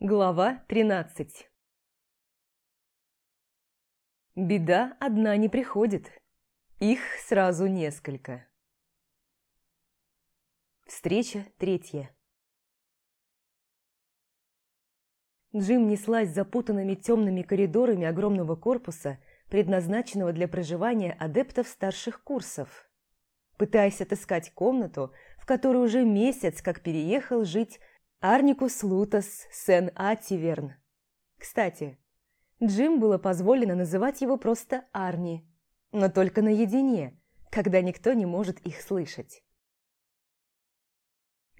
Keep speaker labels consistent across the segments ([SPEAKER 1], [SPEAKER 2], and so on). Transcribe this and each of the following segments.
[SPEAKER 1] Глава 13 Беда одна не приходит. Их сразу несколько. Встреча третья. Джим неслась запутанными темными коридорами огромного корпуса, предназначенного для проживания адептов старших курсов, пытаясь отыскать комнату, в которой уже месяц как переехал жить Арникус Лутас Сен Ативерн. Кстати, Джим было позволено называть его просто Арни, но только наедине, когда никто не может их слышать.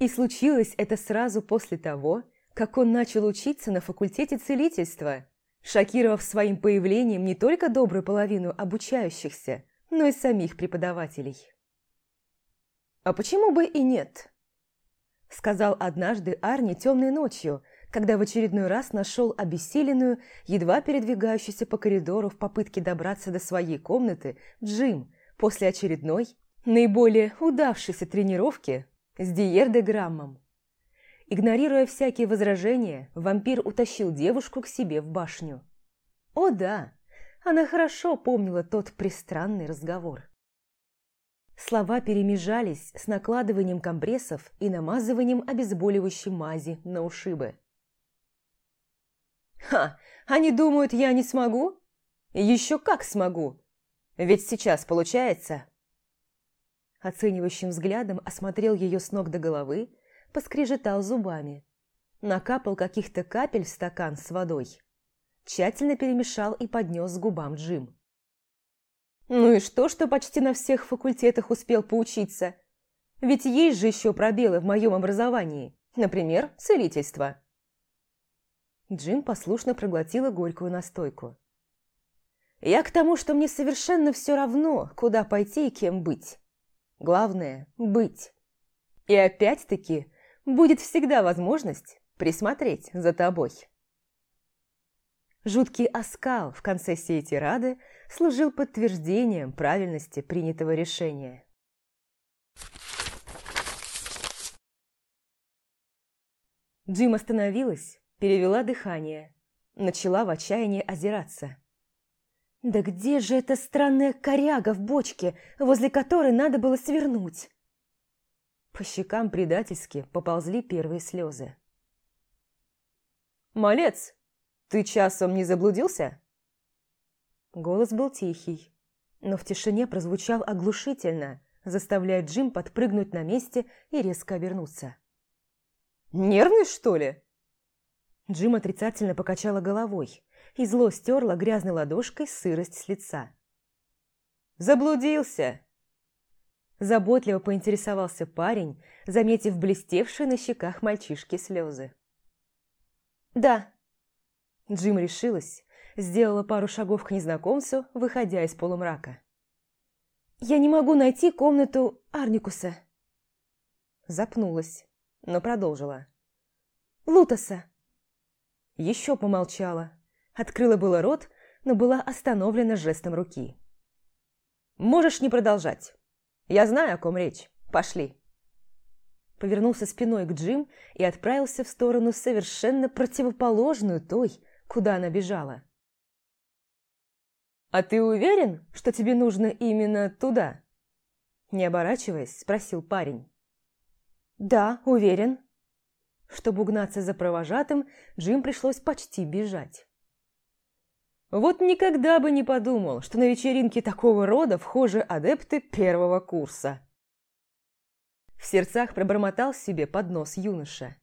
[SPEAKER 1] И случилось это сразу после того, как он начал учиться на факультете целительства, шокировав своим появлением не только добрую половину обучающихся, но и самих преподавателей. «А почему бы и нет?» Сказал однажды Арни темной ночью, когда в очередной раз нашел обессиленную, едва передвигающуюся по коридору в попытке добраться до своей комнаты Джим после очередной, наиболее удавшейся тренировки с диердеграммом. Игнорируя всякие возражения, вампир утащил девушку к себе в башню. О да, она хорошо помнила тот пристранный разговор. Слова перемежались с накладыванием компрессов и намазыванием обезболивающей мази на ушибы. «Ха! Они думают, я не смогу? Еще как смогу! Ведь сейчас получается!» Оценивающим взглядом осмотрел ее с ног до головы, поскрежетал зубами. Накапал каких-то капель в стакан с водой. Тщательно перемешал и поднес к губам Джим. Ну и что, что почти на всех факультетах успел поучиться? Ведь есть же еще пробелы в моем образовании. Например, целительство. Джим послушно проглотила горькую настойку. Я к тому, что мне совершенно все равно, куда пойти и кем быть. Главное – быть. И опять-таки будет всегда возможность присмотреть за тобой. Жуткий оскал в конце всей тирады служил подтверждением правильности принятого решения. Джим остановилась, перевела дыхание, начала в отчаянии озираться. «Да где же эта странная коряга в бочке, возле которой надо было свернуть?» По щекам предательски поползли первые слезы. «Малец, «Ты часом не заблудился?» Голос был тихий, но в тишине прозвучал оглушительно, заставляя Джим подпрыгнуть на месте и резко обернуться. «Нервный, что ли?» Джим отрицательно покачала головой и зло стерла грязной ладошкой сырость с лица. «Заблудился!» Заботливо поинтересовался парень, заметив блестевшие на щеках мальчишки слезы. «Да», Джим решилась, сделала пару шагов к незнакомцу, выходя из полумрака. «Я не могу найти комнату Арникуса». Запнулась, но продолжила. «Лутоса». Еще помолчала. Открыла было рот, но была остановлена жестом руки. «Можешь не продолжать. Я знаю, о ком речь. Пошли» повернулся спиной к Джим и отправился в сторону совершенно противоположную той, куда она бежала. «А ты уверен, что тебе нужно именно туда?» Не оборачиваясь, спросил парень. «Да, уверен». Чтобы угнаться за провожатым, Джим пришлось почти бежать. Вот никогда бы не подумал, что на вечеринке такого рода вхожи адепты первого курса. В сердцах пробормотал себе под нос юноша.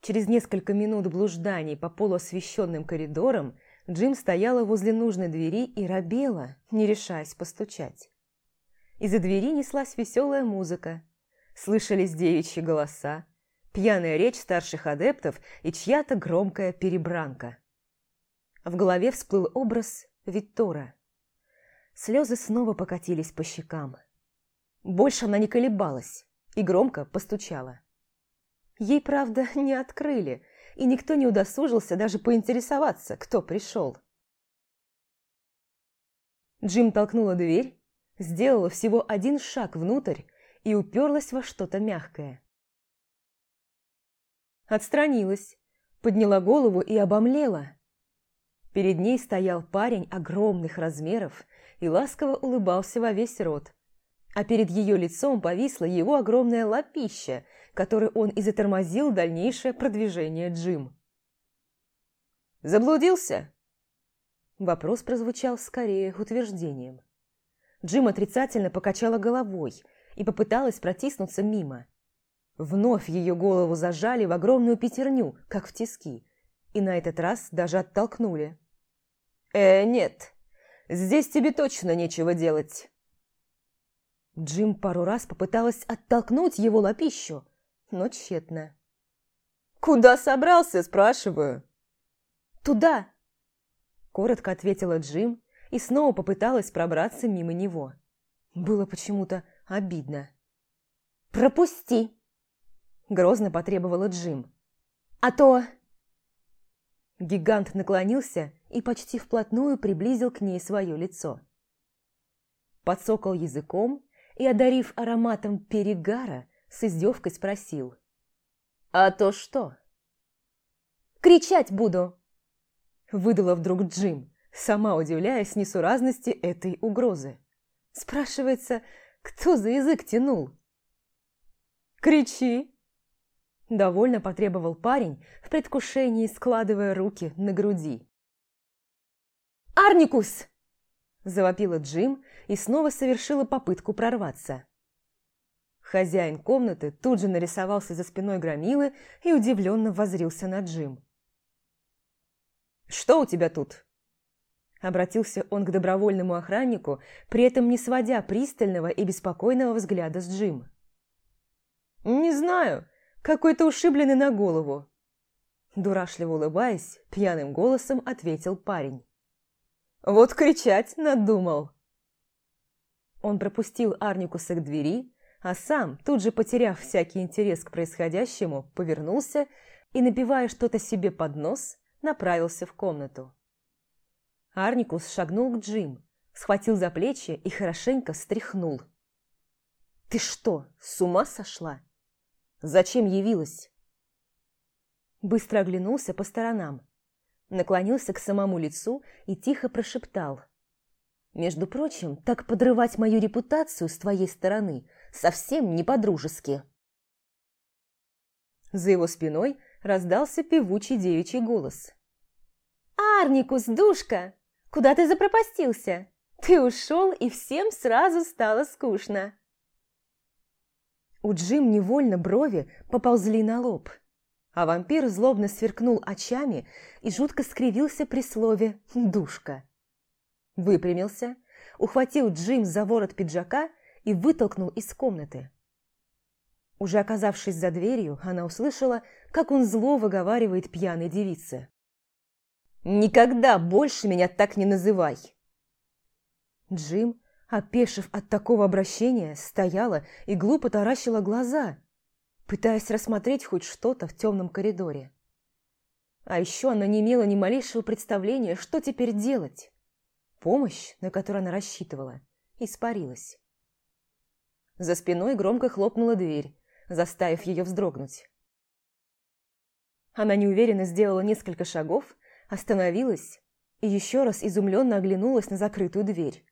[SPEAKER 1] Через несколько минут блужданий по полуосвещенным коридорам Джим стояла возле нужной двери и робела, не решаясь постучать. Из-за двери неслась веселая музыка. Слышались девичьи голоса, пьяная речь старших адептов и чья-то громкая перебранка. В голове всплыл образ Виттора. Слезы снова покатились по щекам. Больше она не колебалась и громко постучала. Ей, правда, не открыли, и никто не удосужился даже поинтересоваться, кто пришел. Джим толкнула дверь, сделала всего один шаг внутрь и уперлась во что-то мягкое. Отстранилась, подняла голову и обомлела. Перед ней стоял парень огромных размеров и ласково улыбался во весь рот. А перед ее лицом повисла его огромная лапища, которой он и затормозил дальнейшее продвижение Джим. «Заблудился?» Вопрос прозвучал скорее утверждением. Джим отрицательно покачала головой и попыталась протиснуться мимо. Вновь ее голову зажали в огромную пятерню, как в тиски, и на этот раз даже оттолкнули. «Э, нет, здесь тебе точно нечего делать». Джим пару раз попыталась оттолкнуть его лапищу, но тщетно. «Куда собрался?» – спрашиваю. «Туда!» – коротко ответила Джим и снова попыталась пробраться мимо него. Было почему-то обидно. «Пропусти!» – грозно потребовала Джим. «А то...» Гигант наклонился и почти вплотную приблизил к ней свое лицо. Подсокал языком и, одарив ароматом перегара, с издевкой спросил. «А то что?» «Кричать буду!» Выдала вдруг Джим, сама удивляясь несуразности этой угрозы. Спрашивается, кто за язык тянул? «Кричи!» Довольно потребовал парень, в предвкушении складывая руки на груди. «Арникус!» Завопила Джим и снова совершила попытку прорваться. Хозяин комнаты тут же нарисовался за спиной громилы и удивленно возрился на Джим. «Что у тебя тут?» Обратился он к добровольному охраннику, при этом не сводя пристального и беспокойного взгляда с Джим. «Не знаю, какой-то ушибленный на голову». Дурашливо улыбаясь, пьяным голосом ответил парень. «Вот кричать надумал!» Он пропустил Арникуса к двери, а сам, тут же потеряв всякий интерес к происходящему, повернулся и, напивая что-то себе под нос, направился в комнату. Арникус шагнул к Джим, схватил за плечи и хорошенько встряхнул. «Ты что, с ума сошла? Зачем явилась?» Быстро оглянулся по сторонам, наклонился к самому лицу и тихо прошептал – между прочим, так подрывать мою репутацию с твоей стороны совсем не по-дружески. За его спиной раздался певучий девичий голос. «Арникус, душка, куда ты запропастился? Ты ушел, и всем сразу стало скучно». У Джим невольно брови поползли на лоб, а вампир злобно сверкнул очами и жутко скривился при слове «душка» выпрямился, ухватил Джим за ворот пиджака и вытолкнул из комнаты. Уже оказавшись за дверью, она услышала, как он зло выговаривает пьяной девице. «Никогда больше меня так не называй!» Джим, опешив от такого обращения, стояла и глупо таращила глаза, пытаясь рассмотреть хоть что-то в темном коридоре. А еще она не имела ни малейшего представления, что теперь делать. Помощь, на которую она рассчитывала, испарилась. За спиной громко хлопнула дверь, заставив ее вздрогнуть. Она неуверенно сделала несколько шагов, остановилась и еще раз изумленно оглянулась на закрытую дверь.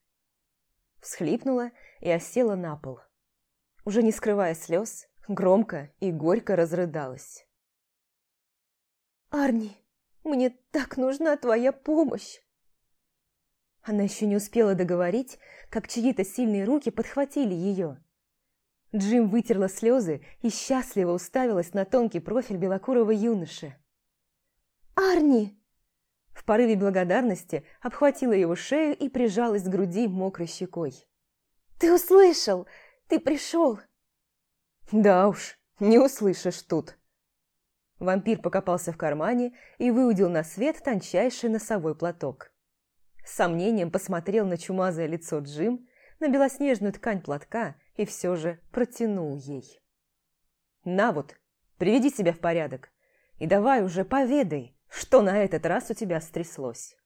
[SPEAKER 1] Всхлипнула и осела на пол. Уже не скрывая слез, громко и горько разрыдалась. «Арни, мне так нужна твоя помощь!» Она еще не успела договорить, как чьи-то сильные руки подхватили ее. Джим вытерла слезы и счастливо уставилась на тонкий профиль белокурого юноши. «Арни!» В порыве благодарности обхватила его шею и прижалась к груди мокрой щекой. «Ты услышал! Ты пришел!» «Да уж, не услышишь тут!» Вампир покопался в кармане и выудил на свет тончайший носовой платок. С сомнением посмотрел на чумазое лицо Джим, на белоснежную ткань платка и все же протянул ей. «На вот, приведи себя в порядок и давай уже поведай, что на этот раз у тебя стряслось».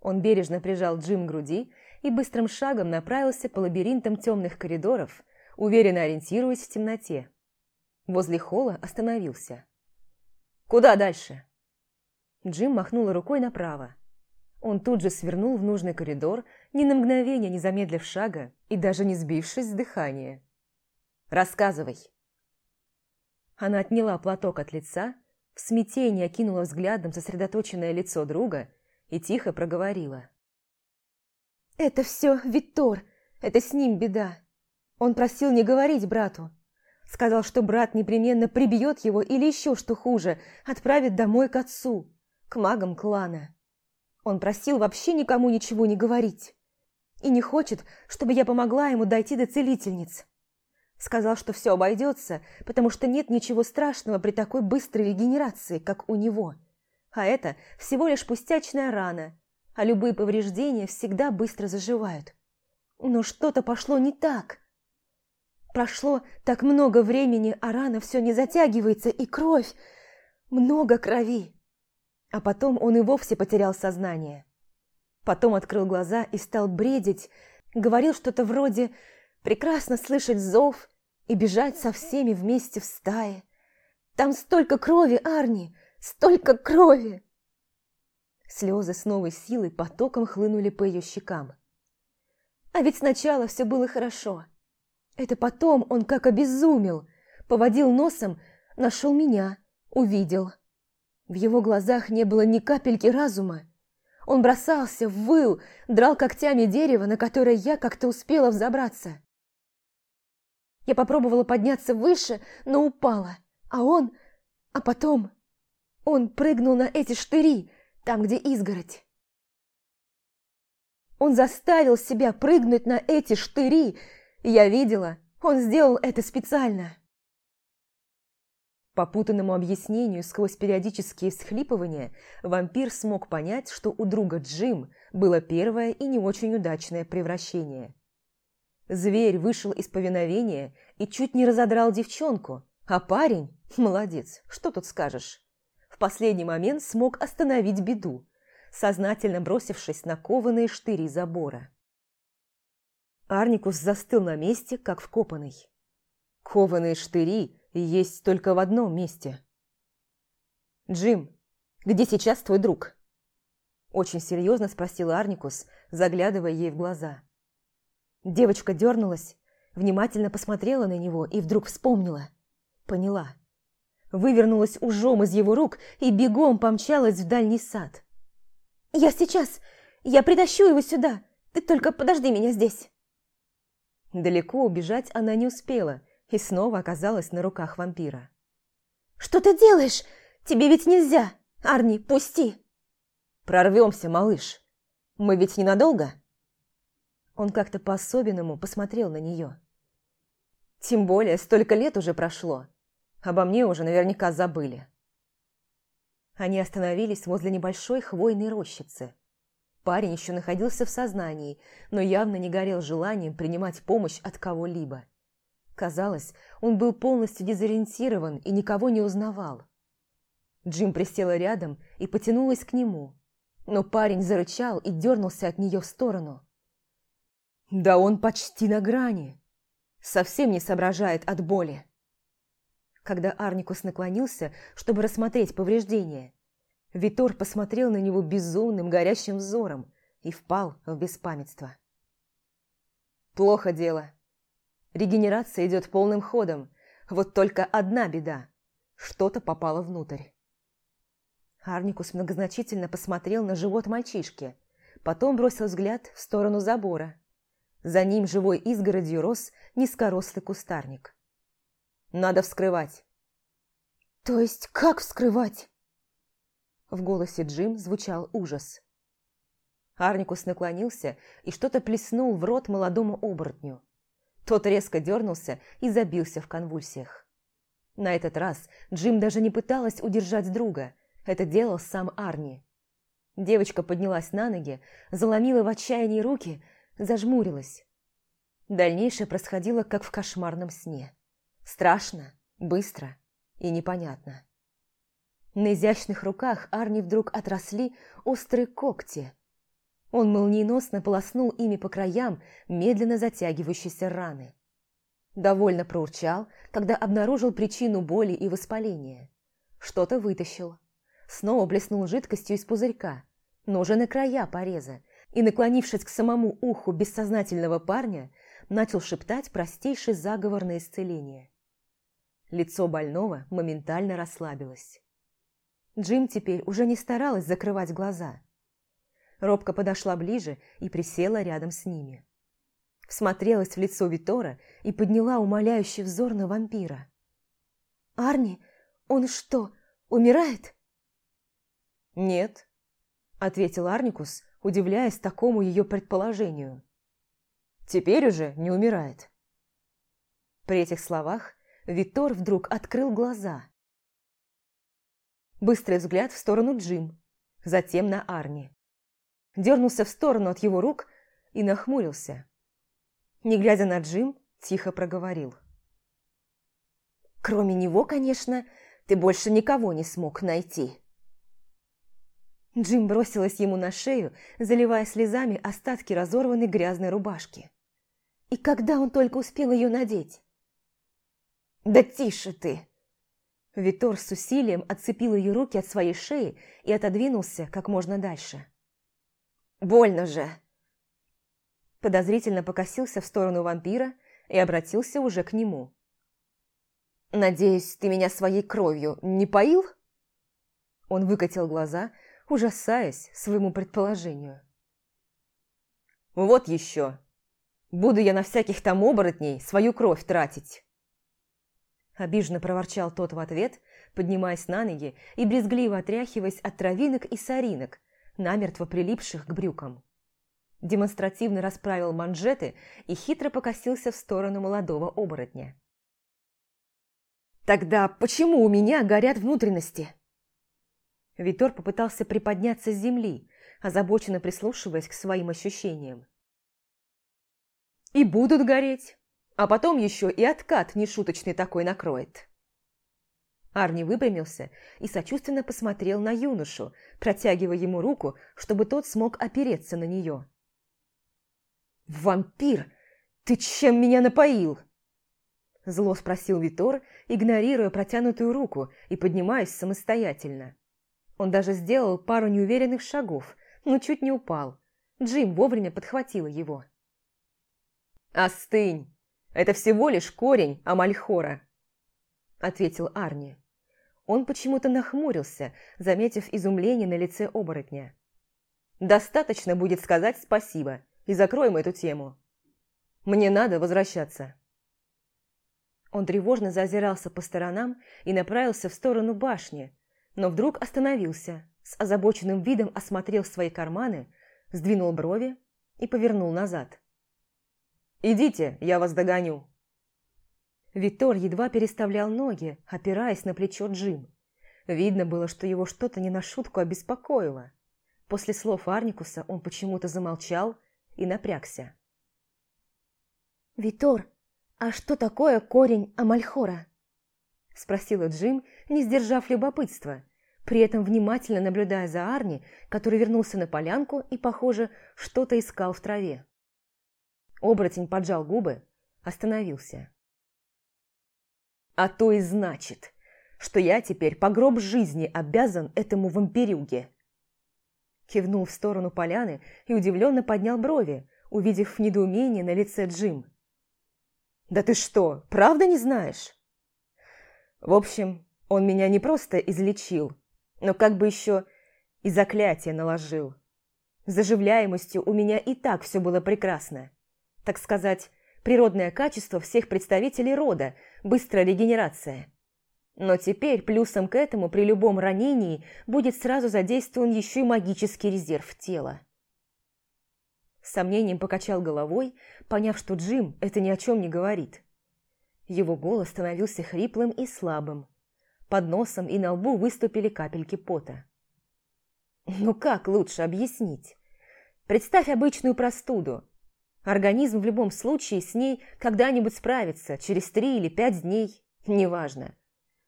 [SPEAKER 1] Он бережно прижал Джим к груди и быстрым шагом направился по лабиринтам темных коридоров, уверенно ориентируясь в темноте. Возле холла остановился. Куда дальше?» Джим махнул рукой направо. Он тут же свернул в нужный коридор, ни на мгновение не замедлив шага и даже не сбившись с дыхания. «Рассказывай!» Она отняла платок от лица, в смятении окинула взглядом сосредоточенное лицо друга и тихо проговорила. «Это все Виттор, это с ним беда. Он просил не говорить брату. Сказал, что брат непременно прибьет его или еще что хуже, отправит домой к отцу, к магам клана. Он просил вообще никому ничего не говорить. И не хочет, чтобы я помогла ему дойти до целительниц. Сказал, что все обойдется, потому что нет ничего страшного при такой быстрой регенерации, как у него. А это всего лишь пустячная рана, а любые повреждения всегда быстро заживают. Но что-то пошло не так. Прошло так много времени, а рана все не затягивается, и кровь, много крови. А потом он и вовсе потерял сознание. Потом открыл глаза и стал бредить, говорил что-то вроде прекрасно слышать зов и бежать со всеми вместе в стае. Там столько крови, Арни, столько крови!» Слезы с новой силой потоком хлынули по ее щекам. А ведь сначала все было хорошо. Это потом он как обезумел, поводил носом, нашел меня, увидел. В его глазах не было ни капельки разума. Он бросался, выл, драл когтями дерево, на которое я как-то успела взобраться. Я попробовала подняться выше, но упала. А он... А потом... Он прыгнул на эти штыри, там, где изгородь. Он заставил себя прыгнуть на эти штыри. Я видела, он сделал это специально. По путанному объяснению сквозь периодические всхлипывания вампир смог понять, что у друга Джим было первое и не очень удачное превращение. Зверь вышел из повиновения и чуть не разодрал девчонку, а парень, молодец, что тут скажешь, в последний момент смог остановить беду, сознательно бросившись на кованые штыри забора. Арникус застыл на месте, как вкопанный. Кованые штыри есть только в одном месте. «Джим, где сейчас твой друг?» Очень серьезно спросил Арникус, заглядывая ей в глаза. Девочка дернулась, внимательно посмотрела на него и вдруг вспомнила. Поняла. Вывернулась ужом из его рук и бегом помчалась в дальний сад. «Я сейчас! Я притащу его сюда! Ты только подожди меня здесь!» Далеко убежать она не успела и снова оказалась на руках вампира. «Что ты делаешь? Тебе ведь нельзя! Арни, пусти!» «Прорвемся, малыш! Мы ведь ненадолго?» Он как-то по-особенному посмотрел на нее. «Тем более, столько лет уже прошло. Обо мне уже наверняка забыли». Они остановились возле небольшой хвойной рощицы. Парень еще находился в сознании, но явно не горел желанием принимать помощь от кого-либо. Казалось, он был полностью дезориентирован и никого не узнавал. Джим присела рядом и потянулась к нему, но парень зарычал и дернулся от нее в сторону. Да он почти на грани. Совсем не соображает от боли. Когда Арникус наклонился, чтобы рассмотреть повреждения, Витор посмотрел на него безумным горящим взором и впал в беспамятство. Плохо дело. Регенерация идет полным ходом, вот только одна беда. Что-то попало внутрь. Арникус многозначительно посмотрел на живот мальчишки, потом бросил взгляд в сторону забора. За ним живой изгородью рос низкорослый кустарник. «Надо вскрывать». «То есть как вскрывать?» В голосе Джим звучал ужас. Арникус наклонился и что-то плеснул в рот молодому оборотню. Тот резко дернулся и забился в конвульсиях. На этот раз Джим даже не пыталась удержать друга. Это делал сам Арни. Девочка поднялась на ноги, заломила в отчаянии руки – зажмурилась. Дальнейшее происходило, как в кошмарном сне. Страшно, быстро и непонятно. На изящных руках Арни вдруг отросли острые когти. Он молниеносно полоснул ими по краям медленно затягивающейся раны. Довольно проурчал, когда обнаружил причину боли и воспаления. что-то вытащил. Снова блеснул жидкостью из пузырька, но уже на края пореза, и, наклонившись к самому уху бессознательного парня, начал шептать простейший заговор на исцеление. Лицо больного моментально расслабилось. Джим теперь уже не старалась закрывать глаза. Робко подошла ближе и присела рядом с ними. Всмотрелась в лицо Витора и подняла умоляющий взор на вампира. «Арни, он что, умирает?»
[SPEAKER 2] «Нет», — ответил Арникус, удивляясь такому ее предположению. «Теперь уже не умирает».
[SPEAKER 1] При этих словах Витор вдруг открыл глаза. Быстрый взгляд в сторону Джим, затем на Арни. Дернулся в сторону от его рук и нахмурился. Не глядя на Джим, тихо проговорил. «Кроме него, конечно, ты больше никого не смог найти». Джим бросилась ему на шею, заливая слезами остатки разорванной грязной рубашки. И когда он только успел ее надеть? «Да тише ты!» Витор с усилием отцепил ее руки от своей шеи и отодвинулся как можно дальше. «Больно же!» Подозрительно покосился в сторону вампира и обратился уже к нему. «Надеюсь, ты меня своей кровью не поил?» Он выкатил глаза, ужасаясь своему предположению. «Вот еще! Буду я на всяких там оборотней свою кровь тратить!» Обиженно проворчал тот в ответ, поднимаясь на ноги и брезгливо отряхиваясь от травинок и соринок, намертво прилипших к брюкам. Демонстративно расправил манжеты и хитро покосился в сторону молодого оборотня. «Тогда почему у меня горят внутренности?» Витор попытался приподняться с земли, озабоченно прислушиваясь к своим ощущениям. «И будут гореть, а потом еще и откат нешуточный такой накроет». Арни выпрямился и сочувственно посмотрел на юношу, протягивая ему руку, чтобы тот смог опереться на нее. «Вампир, ты чем меня напоил?» Зло спросил Витор, игнорируя протянутую руку и поднимаясь самостоятельно. Он даже сделал пару неуверенных шагов, но чуть не упал. Джим вовремя подхватила его. «Остынь! Это всего лишь корень Амальхора!» Ответил Арни. Он почему-то нахмурился, заметив изумление на лице оборотня. «Достаточно будет сказать спасибо, и закроем эту тему. Мне надо возвращаться». Он тревожно заозирался по сторонам и направился в сторону башни, но вдруг остановился, с озабоченным видом осмотрел свои карманы, сдвинул брови и повернул назад. «Идите, я вас догоню». Витор едва переставлял ноги, опираясь на плечо Джим. Видно было, что его что-то не на шутку обеспокоило. После слов Арникуса он почему-то замолчал и напрягся. «Витор, а что такое корень Амальхора?» Спросила Джим, не сдержав любопытства, при этом внимательно наблюдая за Арни, который вернулся на полянку и, похоже, что-то искал в траве. Оборотень поджал губы, остановился. «А то и значит, что я теперь по гроб жизни обязан этому вампирюге!» Кивнул в сторону поляны и удивленно поднял брови, увидев недоумение на лице Джим. «Да ты что, правда не знаешь?» В общем, он меня не просто излечил, но как бы еще и заклятие наложил. С заживляемостью у меня и так все было прекрасно. Так сказать, природное качество всех представителей рода, быстрая регенерация. Но теперь плюсом к этому при любом ранении будет сразу задействован еще и магический резерв тела. С сомнением покачал головой, поняв, что Джим это ни о чем не говорит. Его голос становился хриплым и слабым. Под носом и на лбу выступили капельки пота. Ну как лучше объяснить? Представь обычную простуду. Организм в любом случае с ней когда-нибудь справится, через три или пять дней, неважно.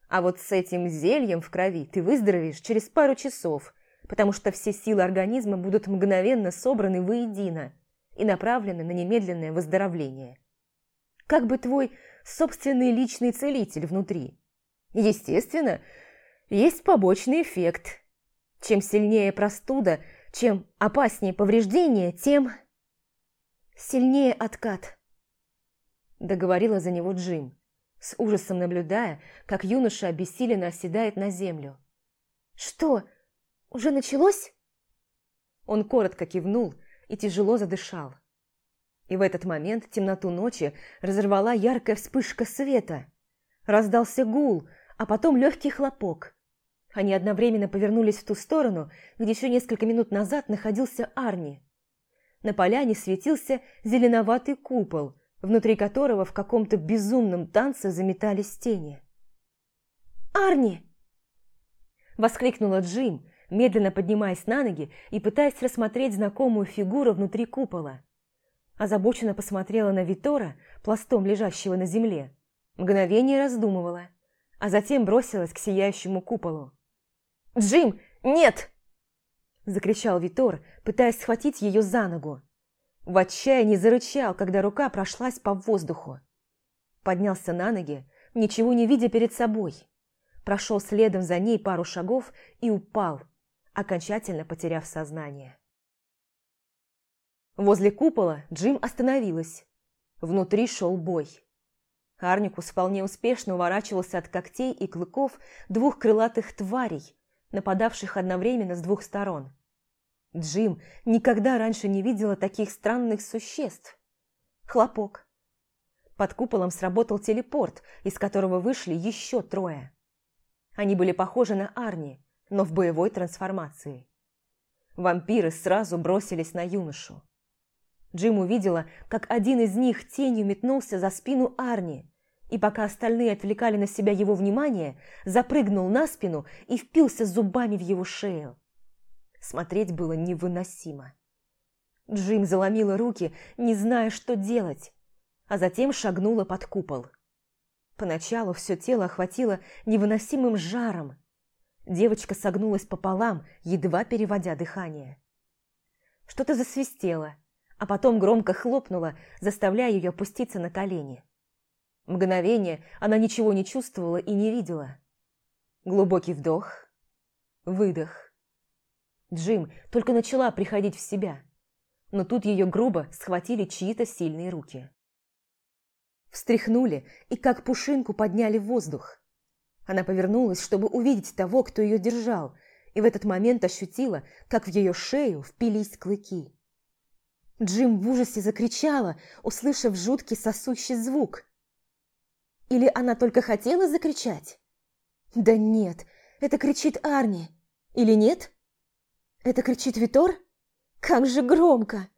[SPEAKER 1] А вот с этим зельем в крови ты выздоровеешь через пару часов, потому что все силы организма будут мгновенно собраны воедино и направлены на немедленное выздоровление. Как бы твой собственный личный целитель внутри – Естественно, есть побочный эффект. Чем сильнее простуда, чем опаснее повреждение, тем сильнее откат. Договорила за него Джим, с ужасом наблюдая, как юноша обессиленно оседает на землю. «Что, уже началось?» Он коротко кивнул и тяжело задышал. И в этот момент темноту ночи разорвала яркая вспышка света. Раздался гул, а потом легкий хлопок. Они одновременно повернулись в ту сторону, где еще несколько минут назад находился Арни. На поляне светился зеленоватый купол, внутри которого в каком-то безумном танце заметались тени. «Арни!» Воскликнула Джим, медленно поднимаясь на ноги и пытаясь рассмотреть знакомую фигуру внутри купола. Озабоченно посмотрела на Витора, пластом лежащего на земле. Мгновение раздумывала, а затем бросилась к сияющему куполу. «Джим, нет!» Закричал Витор, пытаясь схватить ее за ногу. В отчаянии зарычал, когда рука прошлась по воздуху. Поднялся на ноги, ничего не видя перед собой. Прошел следом за ней пару шагов и упал, окончательно потеряв сознание. Возле купола Джим остановилась. Внутри шел бой. Арникус вполне успешно уворачивался от когтей и клыков двух крылатых тварей, нападавших одновременно с двух сторон. Джим никогда раньше не видела таких странных существ. Хлопок. Под куполом сработал телепорт, из которого вышли еще трое. Они были похожи на Арни, но в боевой трансформации. Вампиры сразу бросились на юношу. Джим увидела, как один из них тенью метнулся за спину Арни, и пока остальные отвлекали на себя его внимание, запрыгнул на спину и впился зубами в его шею. Смотреть было невыносимо. Джим заломила руки, не зная, что делать, а затем шагнула под купол. Поначалу все тело охватило невыносимым жаром. Девочка согнулась пополам, едва переводя дыхание. Что-то засвистело, а потом громко хлопнуло, заставляя ее опуститься на колени. Мгновение она ничего не чувствовала и не видела. Глубокий вдох, выдох. Джим только начала приходить в себя, но тут ее грубо схватили чьи-то сильные руки. Встряхнули и как пушинку подняли в воздух. Она повернулась, чтобы увидеть того, кто ее держал, и в этот момент ощутила, как в ее шею впились клыки. Джим в ужасе закричала, услышав жуткий сосущий звук – или она только хотела закричать? Да нет, это кричит Арни. Или нет? Это кричит Витор? Как же громко!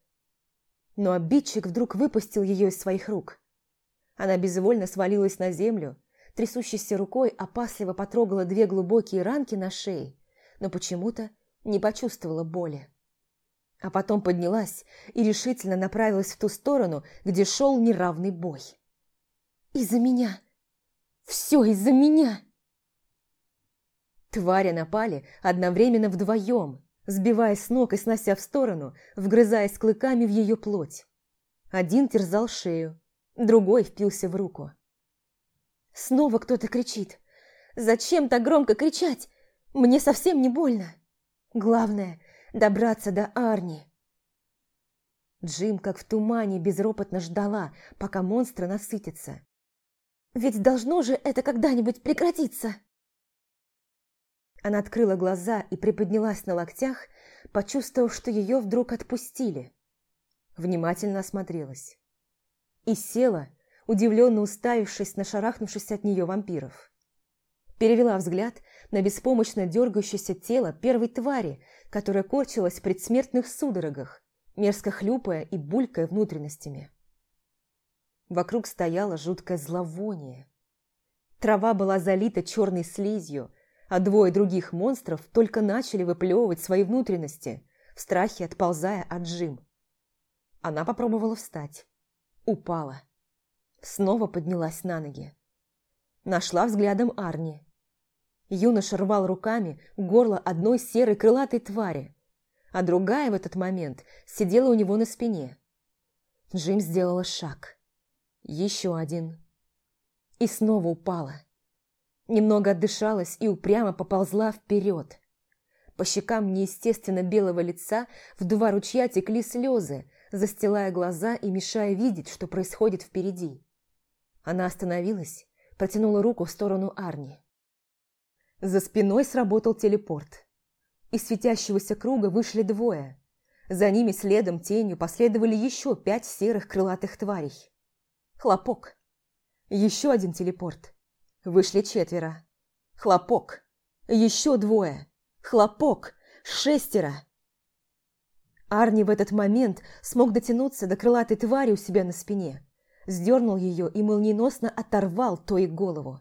[SPEAKER 1] Но обидчик вдруг выпустил ее из своих рук. Она безвольно свалилась на землю, трясущейся рукой опасливо потрогала две глубокие ранки на шее, но почему-то не почувствовала боли. А потом поднялась и решительно направилась в ту сторону, где шел неравный бой. Из-за меня. Все из-за меня. Твари напали одновременно вдвоем, сбивая с ног и снося в сторону, вгрызаясь клыками в ее плоть. Один терзал шею, другой впился в руку. Снова кто-то кричит. «Зачем так громко кричать? Мне совсем не больно. Главное – добраться до Арни». Джим, как в тумане, безропотно ждала, пока монстры насытятся. Ведь должно же это когда-нибудь прекратиться. Она открыла глаза и приподнялась на локтях, почувствовав, что ее вдруг отпустили. Внимательно осмотрелась. И села, удивленно уставившись на шарахнувшись от нее вампиров. Перевела взгляд на беспомощно дергающееся тело первой твари, которая корчилась в предсмертных судорогах, мерзко хлюпая и булькая внутренностями. Вокруг стояло жуткое зловоние. Трава была залита черной слизью, а двое других монстров только начали выплевывать свои внутренности, в страхе отползая от Джим. Она попробовала встать. Упала. Снова поднялась на ноги. Нашла взглядом Арни. Юноша рвал руками горло одной серой крылатой твари, а другая в этот момент сидела у него на спине. Джим сделала шаг. Еще один. И снова упала. Немного отдышалась и упрямо поползла вперед. По щекам неестественно белого лица в два ручья текли слезы, застилая глаза и мешая видеть, что происходит впереди. Она остановилась, протянула руку в сторону Арни. За спиной сработал телепорт. Из светящегося круга вышли двое. За ними следом тенью последовали еще пять серых крылатых тварей. Хлопок. Еще один телепорт. Вышли четверо. Хлопок. Еще двое. Хлопок. Шестеро. Арни в этот момент смог дотянуться до крылатой твари у себя на спине, сдернул ее и молниеносно оторвал той голову.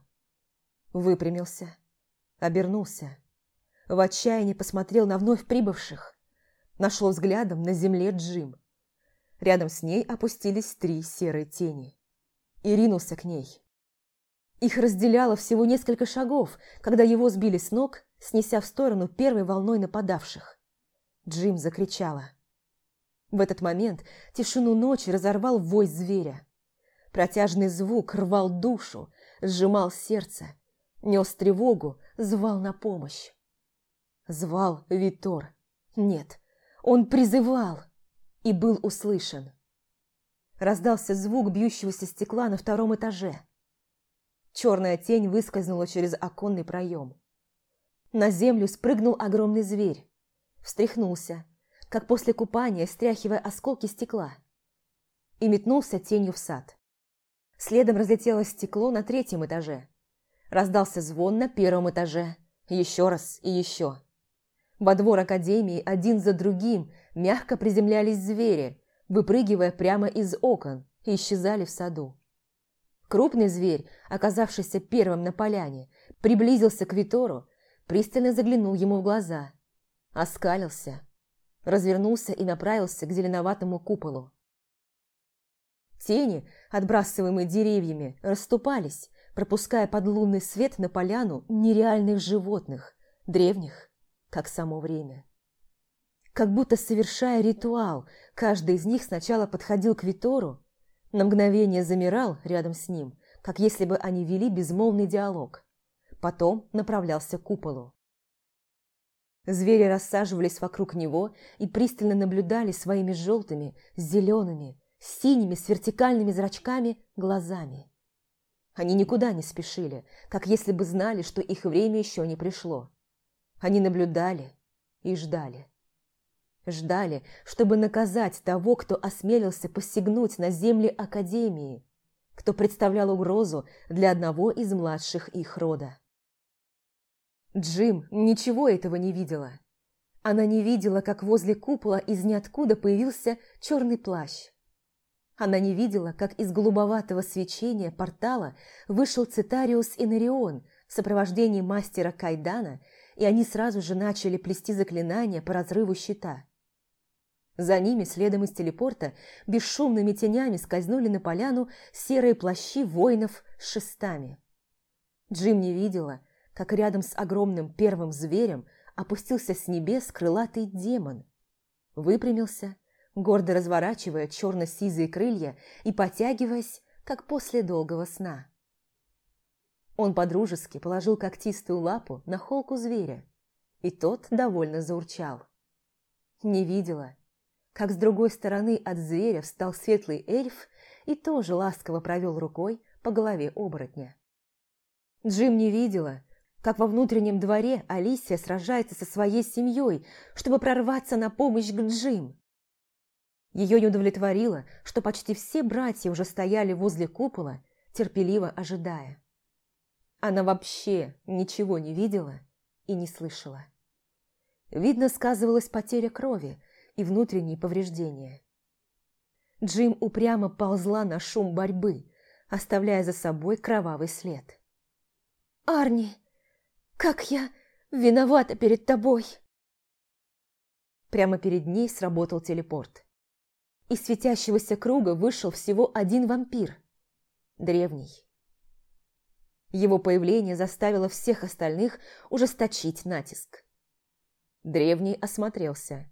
[SPEAKER 1] Выпрямился, обернулся. В отчаянии посмотрел на вновь прибывших. Нашел взглядом на земле Джим. Рядом с ней опустились три серые тени. И ринулся к ней. Их разделяло всего несколько шагов, когда его сбили с ног, снеся в сторону первой волной нападавших. Джим закричала. В этот момент тишину ночи разорвал вой зверя. Протяжный звук рвал душу, сжимал сердце, нес тревогу, звал на помощь. Звал Витор. Нет, он призывал и был услышан. Раздался звук бьющегося стекла на втором этаже. Черная тень выскользнула через оконный проем. На землю спрыгнул огромный зверь. Встряхнулся, как после купания, стряхивая осколки стекла. И метнулся тенью в сад. Следом разлетелось стекло на третьем этаже. Раздался звон на первом этаже. Еще раз и еще. Во двор Академии один за другим мягко приземлялись звери, выпрыгивая прямо из окон и исчезали в саду. Крупный зверь, оказавшийся первым на поляне, приблизился к Витору, пристально заглянул ему в глаза, оскалился, развернулся и направился к зеленоватому куполу. Тени, отбрасываемые деревьями, расступались, пропуская под лунный свет на поляну нереальных животных, древних, как само время. Как будто совершая ритуал, каждый из них сначала подходил к Витору, на мгновение замирал рядом с ним, как если бы они вели безмолвный диалог. Потом направлялся к куполу. Звери рассаживались вокруг него и пристально наблюдали своими желтыми, зелеными, синими с вертикальными зрачками глазами. Они никуда не спешили, как если бы знали, что их время еще не пришло. Они наблюдали и ждали. Ждали, чтобы наказать того, кто осмелился посягнуть на земли Академии, кто представлял угрозу для одного из младших их рода. Джим ничего этого не видела. Она не видела, как возле купола из ниоткуда появился черный плащ. Она не видела, как из голубоватого свечения портала вышел Цитариус Инарион в сопровождении мастера Кайдана, и они сразу же начали плести заклинания по разрыву щита. За ними, следом из телепорта, бесшумными тенями скользнули на поляну серые плащи воинов с шестами. Джим не видела, как рядом с огромным первым зверем опустился с небес крылатый демон. Выпрямился, гордо разворачивая черно-сизые крылья и потягиваясь, как после долгого сна. Он подружески положил когтистую лапу на холку зверя, и тот довольно заурчал. Не видела, как с другой стороны от зверя встал светлый эльф и тоже ласково провел рукой по голове оборотня. Джим не видела, как во внутреннем дворе Алисия сражается со своей семьей, чтобы прорваться на помощь к Джим. Ее не удовлетворило, что почти все братья уже стояли возле купола, терпеливо ожидая. Она вообще ничего не видела и не слышала. Видно, сказывалась потеря крови, и внутренние повреждения. Джим упрямо ползла на шум борьбы, оставляя за собой кровавый след. «Арни, как я виновата перед тобой!» Прямо перед ней сработал телепорт. Из светящегося круга вышел всего один вампир. Древний. Его появление заставило всех остальных ужесточить натиск. Древний осмотрелся.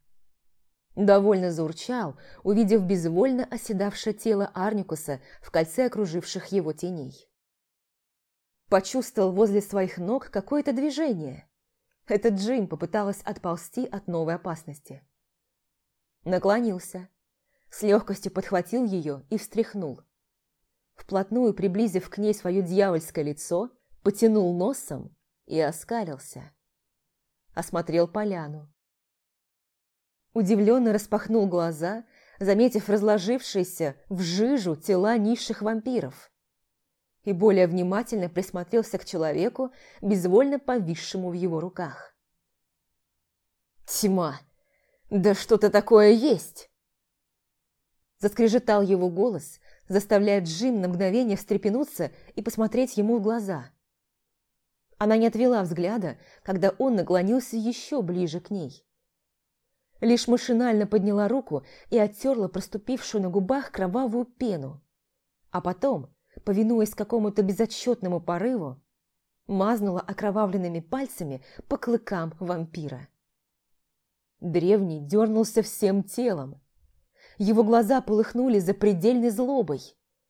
[SPEAKER 1] Довольно заурчал, увидев безвольно оседавшее тело Арникуса в кольце окруживших его теней. почувствовал возле своих ног какое-то движение. Этот Джим попыталась отползти от новой опасности. Наклонился, с легкостью подхватил ее и встряхнул. Вплотную приблизив к ней свое дьявольское лицо, потянул носом и оскалился. Осмотрел поляну. Удивленно распахнул глаза, заметив разложившиеся в жижу тела низших вампиров. И более внимательно присмотрелся к человеку, безвольно повисшему в его руках. «Тьма! Да что-то такое есть!» Заскрежетал его голос, заставляя Джим на мгновение встрепенуться и посмотреть ему в глаза. Она не отвела взгляда, когда он наклонился еще ближе к ней. Лишь машинально подняла руку и оттерла проступившую на губах кровавую пену. А потом, повинуясь какому-то безотчетному порыву, мазнула окровавленными пальцами по клыкам вампира. Древний дернулся всем телом. Его глаза полыхнули за предельной злобой,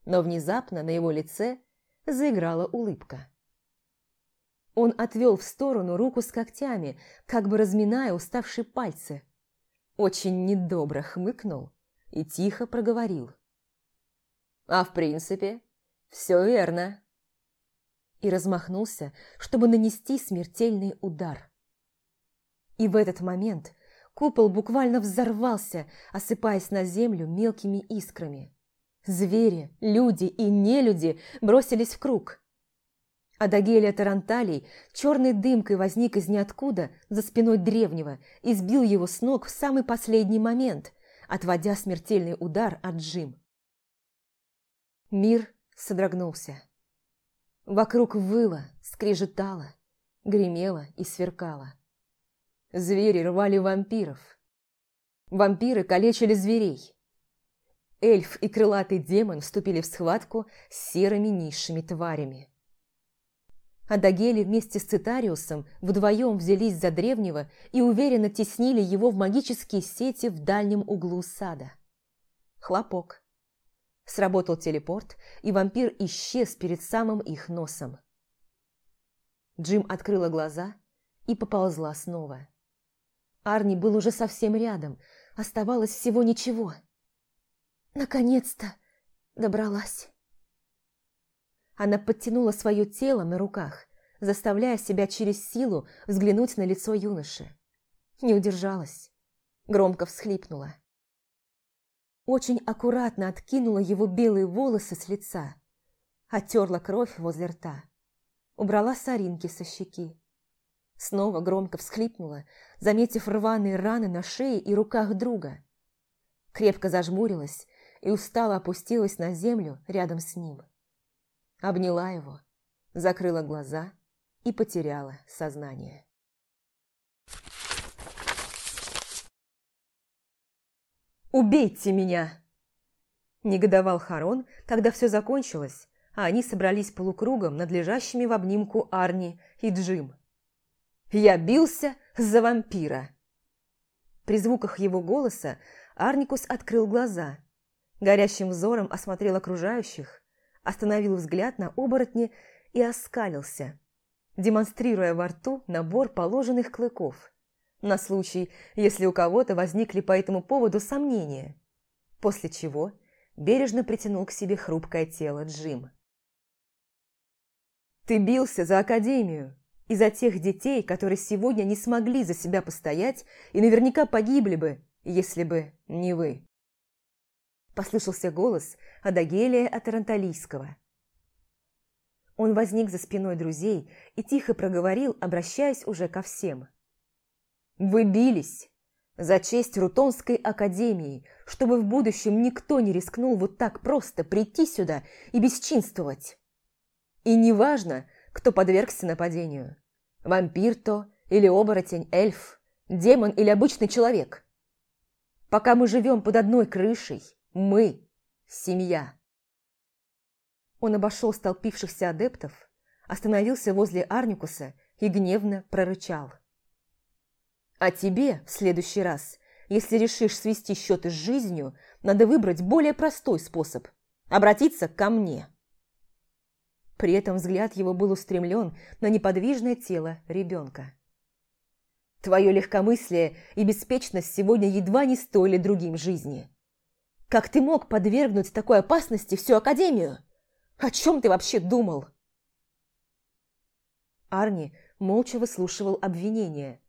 [SPEAKER 1] но внезапно на его лице заиграла улыбка. Он отвел в сторону руку с когтями, как бы разминая уставшие пальцы – очень недобро хмыкнул и тихо проговорил. «А в принципе, все верно». И размахнулся, чтобы нанести смертельный удар. И в этот момент купол буквально взорвался, осыпаясь на землю мелкими искрами. Звери, люди и нелюди бросились в круг. Адагелия Таранталий черной дымкой возник из ниоткуда за спиной древнего и сбил его с ног в самый последний момент, отводя смертельный удар от Джим. Мир содрогнулся. Вокруг выло, скрежетало, гремело и сверкало. Звери рвали вампиров. Вампиры калечили зверей. Эльф и крылатый демон вступили в схватку с серыми низшими тварями. Адагели вместе с Цитариусом вдвоем взялись за древнего и уверенно теснили его в магические сети в дальнем углу сада. Хлопок. Сработал телепорт, и вампир исчез перед самым их носом. Джим открыла глаза и поползла снова. Арни был уже совсем рядом, оставалось всего ничего. Наконец-то добралась. Она подтянула свое тело на руках, заставляя себя через силу взглянуть на лицо юноши. Не удержалась. Громко всхлипнула. Очень аккуратно откинула его белые волосы с лица. Оттерла кровь возле рта. Убрала соринки со щеки. Снова громко всхлипнула, заметив рваные раны на шее и руках друга. Крепко зажмурилась и устало опустилась на землю рядом с ним обняла его, закрыла глаза и потеряла сознание. «Убейте меня!» Негодовал Харон, когда все закончилось, а они собрались полукругом над лежащими в обнимку Арни и Джим. «Я бился за вампира!» При звуках его голоса Арникус открыл глаза, горящим взором осмотрел окружающих, остановил взгляд на оборотне и оскалился, демонстрируя во рту набор положенных клыков, на случай, если у кого-то возникли по этому поводу сомнения, после чего бережно притянул к себе хрупкое тело Джим. «Ты бился за Академию и за тех детей, которые сегодня не смогли за себя постоять и наверняка погибли бы, если бы не вы» послышался голос Адагелия Атаранталийского. Он возник за спиной друзей и тихо проговорил, обращаясь уже ко всем. «Вы бились за честь Рутонской академии, чтобы в будущем никто не рискнул вот так просто прийти сюда и бесчинствовать. И неважно, кто подвергся нападению. Вампир то или оборотень, эльф, демон или обычный человек. Пока мы живем под одной крышей – мы – семья. Он обошел столпившихся адептов, остановился возле Арникуса и гневно прорычал. «А тебе в следующий раз, если решишь свести счеты с жизнью, надо выбрать более простой способ – обратиться ко мне». При этом взгляд его был устремлен на неподвижное тело ребенка. Твое легкомыслие и беспечность сегодня едва не стоили другим жизни. Как ты мог подвергнуть такой опасности всю Академию? О чем ты вообще думал?» Арни молча выслушивал обвинение.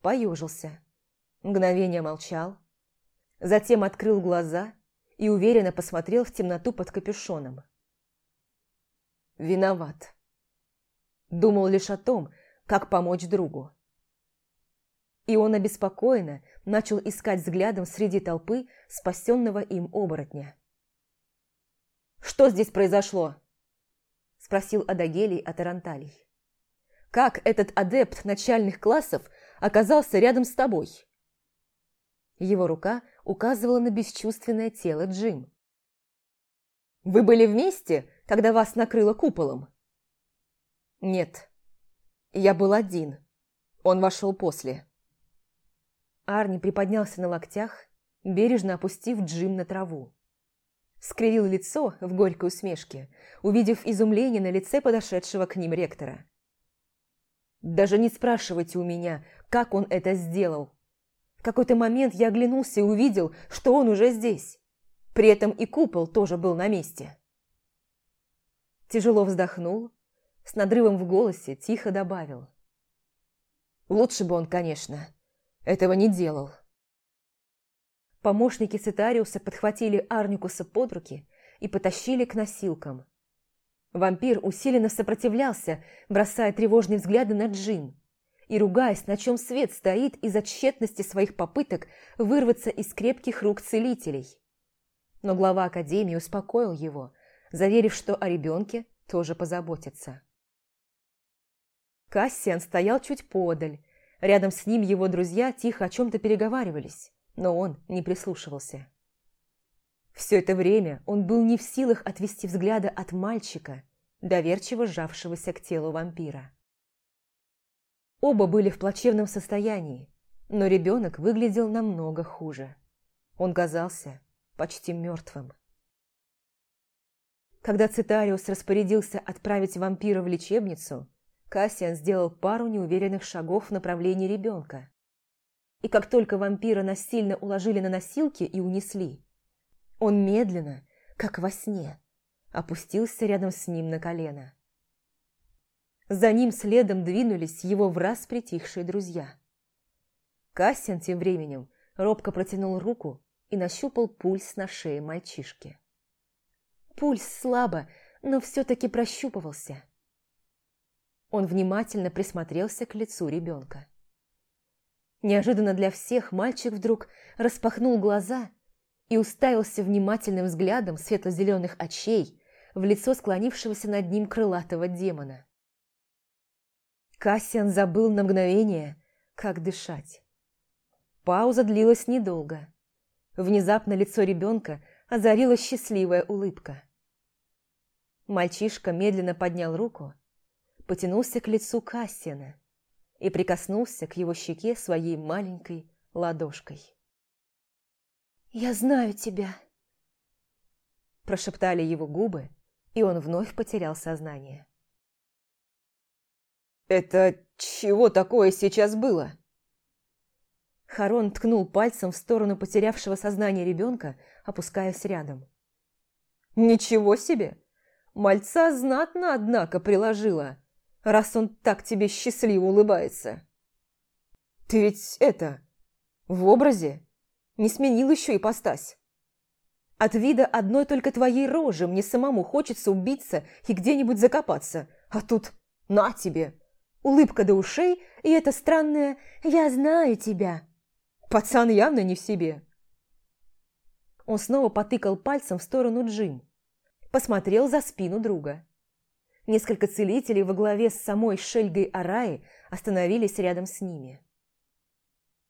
[SPEAKER 1] Поежился. Мгновение молчал. Затем открыл глаза и уверенно посмотрел в темноту под капюшоном. «Виноват». Думал лишь о том, как помочь другу и он обеспокоенно начал искать взглядом среди толпы спасенного им оборотня. «Что здесь произошло?» – спросил Адагелий от Аранталий. «Как этот адепт начальных классов оказался рядом с тобой?» Его рука указывала на бесчувственное тело Джим. «Вы были вместе, когда вас накрыло куполом?» «Нет, я был один. Он вошел после». Арни приподнялся на локтях, бережно опустив Джим на траву. Скривил лицо в горькой усмешке, увидев изумление на лице подошедшего к ним ректора. «Даже не спрашивайте у меня, как он это сделал. В какой-то момент я оглянулся и увидел, что он уже здесь. При этом и купол тоже был на месте». Тяжело вздохнул, с надрывом в голосе тихо добавил. «Лучше бы он, конечно, этого не делал. Помощники Цитариуса подхватили Арникуса под руки и потащили к носилкам. Вампир усиленно сопротивлялся, бросая тревожные взгляды на Джин и ругаясь, на чем свет стоит из-за тщетности своих попыток вырваться из крепких рук целителей. Но глава Академии успокоил его, заверив, что о ребенке тоже позаботится. Кассиан стоял чуть подаль, Рядом с ним его друзья тихо о чем-то переговаривались, но он не прислушивался. Все это время он был не в силах отвести взгляда от мальчика, доверчиво сжавшегося к телу вампира. Оба были в плачевном состоянии, но ребенок выглядел намного хуже. Он казался почти мертвым. Когда Цитариус распорядился отправить вампира в лечебницу, Кассиан сделал пару неуверенных шагов в направлении ребенка. И как только вампира насильно уложили на носилки и унесли, он медленно, как во сне, опустился рядом с ним на колено. За ним следом двинулись его враз притихшие друзья. Кассиан тем временем робко протянул руку и нащупал пульс на шее мальчишки. Пульс слабо, но все-таки прощупывался – он внимательно присмотрелся к лицу ребенка. Неожиданно для всех мальчик вдруг распахнул глаза и уставился внимательным взглядом светло-зеленых очей в лицо склонившегося над ним крылатого демона. Кассиан забыл на мгновение, как дышать. Пауза длилась недолго. Внезапно лицо ребенка озарила счастливая улыбка. Мальчишка медленно поднял руку потянулся к лицу Кассиана и прикоснулся к его щеке своей маленькой ладошкой. «Я знаю тебя», – прошептали его губы, и он вновь потерял сознание. «Это чего такое сейчас было?» Харон ткнул пальцем в сторону потерявшего сознание ребенка, опускаясь рядом. «Ничего себе! Мальца знатно, однако, приложила раз он так тебе счастливо улыбается. Ты ведь это, в образе, не сменил еще ипостась. От вида одной только твоей рожи мне самому хочется убиться и где-нибудь закопаться, а тут на тебе, улыбка до ушей и это странное «я знаю тебя». Пацан явно не в себе. Он снова потыкал пальцем в сторону Джим, посмотрел за спину друга. Несколько целителей во главе с самой Шельгой Араи остановились рядом с ними.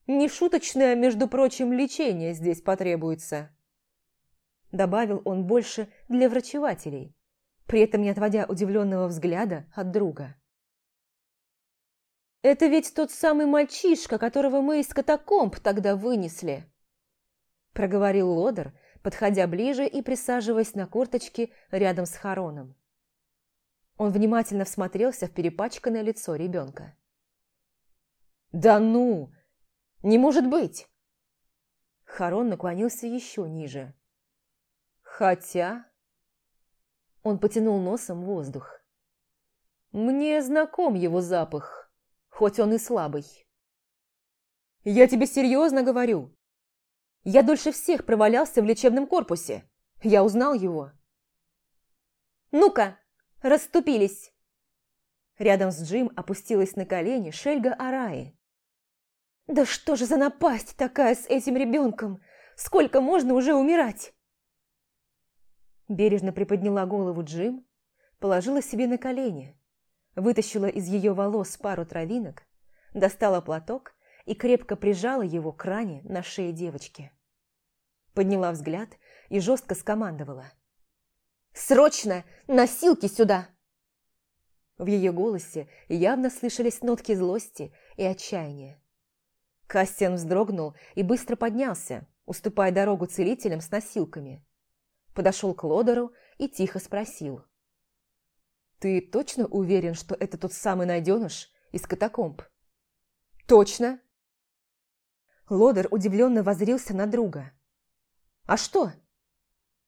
[SPEAKER 1] «Нешуточное, между прочим, лечение здесь потребуется», добавил он больше для врачевателей, при этом не отводя удивленного взгляда от друга. «Это ведь тот самый мальчишка, которого мы из катакомб тогда вынесли», проговорил Лодер, подходя ближе и присаживаясь на корточки рядом с Хароном. Он внимательно всмотрелся в перепачканное лицо ребенка. «Да ну! Не может быть!» Харон наклонился еще ниже. «Хотя...» Он потянул носом воздух. «Мне знаком его запах, хоть он и слабый». «Я тебе серьезно говорю. Я дольше всех провалялся в лечебном корпусе. Я узнал его». «Ну-ка, расступились!» Рядом с Джим опустилась на колени Шельга Араи. «Да что же за напасть такая с этим ребенком? Сколько можно уже умирать?» Бережно приподняла голову Джим, положила себе на колени, вытащила из ее волос пару травинок, достала платок и крепко прижала его к ране на шее девочки. Подняла взгляд и жестко скомандовала. «Срочно! Носилки сюда!» В ее голосе явно слышались нотки злости и отчаяния. Кастиан вздрогнул и быстро поднялся, уступая дорогу целителям с носилками. Подошел к Лодеру и тихо спросил. «Ты точно уверен, что это тот самый найденыш из катакомб?» «Точно!» Лодер удивленно возрился на друга. «А что?»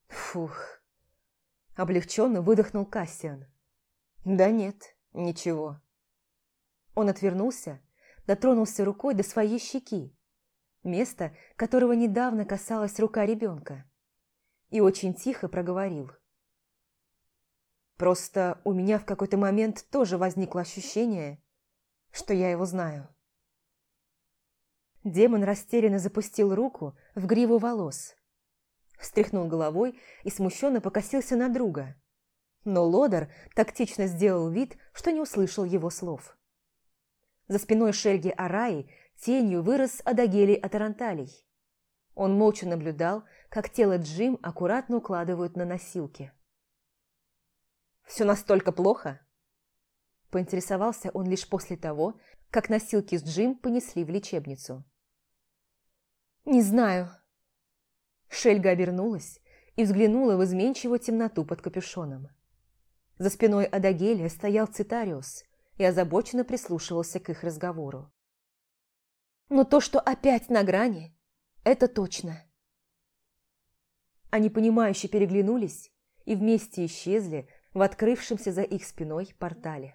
[SPEAKER 1] «Фух!» Облегченно выдохнул Кассиан. «Да нет, ничего». Он отвернулся дотронулся рукой до своей щеки, места, которого недавно касалась рука ребенка, и очень тихо проговорил. «Просто у меня в какой-то момент тоже возникло ощущение, что я его знаю». Демон растерянно запустил руку в гриву волос, встряхнул головой и смущенно покосился на друга. Но Лодер тактично сделал вид, что не услышал его слов. За спиной Шельги Араи тенью вырос Адагелий Атаранталий. Он молча наблюдал, как тело Джим аккуратно укладывают на носилки. «Все настолько плохо?» Поинтересовался он лишь после того, как носилки с Джим понесли в лечебницу. «Не знаю». Шельга обернулась и взглянула в изменчивую темноту под капюшоном. За спиной Адагелия стоял Цитариус, и озабоченно прислушивался к их разговору. «Но то, что опять на грани, это точно». Они понимающе переглянулись и вместе исчезли в открывшемся за их спиной портале.